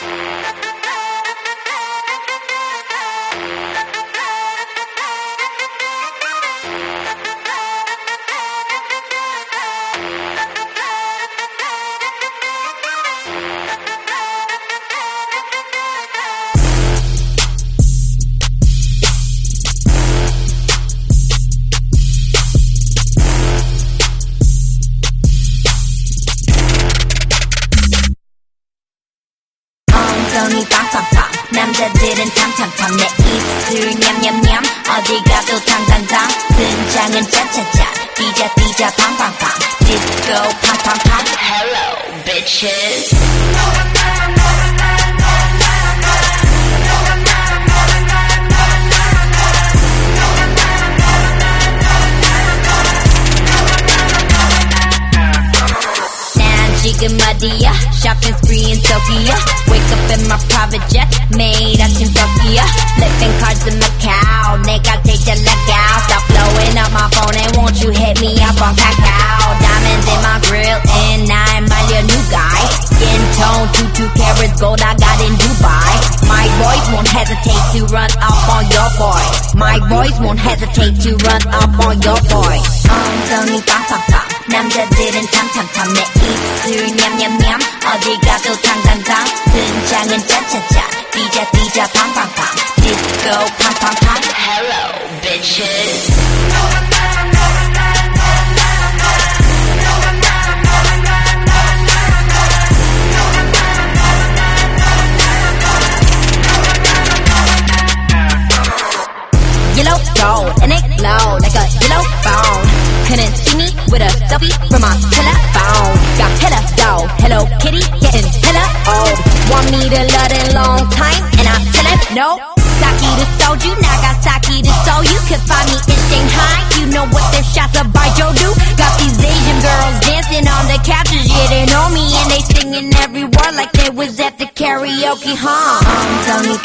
Thank you. 남자들은 탐탐탐 내 입술 냠냠냠. 어디 가도 당당당. 등장은 짜짜짜 뛰자 뛰자 팡팡팡. 디스코 팡팡팡. Hello bitches nigga muddy, yeah. Shopping spree in Tokyo. Wake up in my private jet, made out in Tokyo. Flipping cars in Macau, nigga take the luck out. Stop blowing up my phone and won't you hit me up on Kakao? Diamonds in my grill and I'm my new guy. Skin tone, two two carats gold I got in Dubai. My boys won't hesitate to run up on your boy. My boys won't hesitate to run up on your boy. I'm Tony Kakaka. 남자들은 탐탐탐 내 입술 냠냠냠 어디 가도 당당당. 등장은 짜짜짜 뛰자 뛰자 팡팡팡. 디스코 팡팡팡. Hello bitches Duffy from my telephone. Got hella dog, Hello Kitty, getting hella old. Want me to love in long time, and I tell him no. sake to soju, Nagasaki to Seoul You could find me in Shanghai. You know what them shots of baijiu do. Got these Asian girls dancing on the couches, yeah they know me and they singing every word like they was at the karaoke, huh? Um, tell me,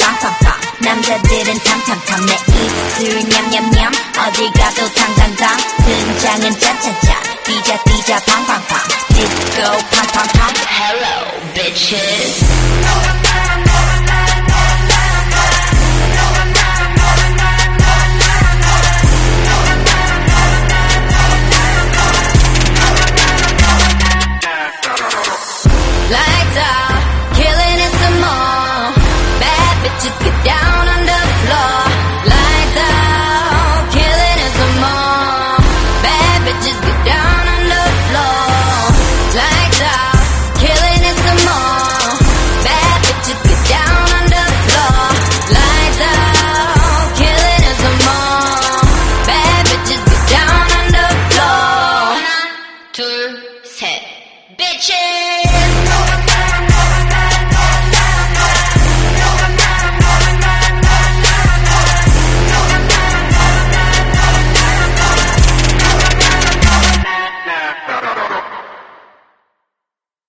남자들은 탐탐탐 내 입술 냠냠냠. 어디 가도 당당당 등장은 짜짜짜 뛰자 뛰자 팡팡팡. 디스코 팡팡팡. Hello bitches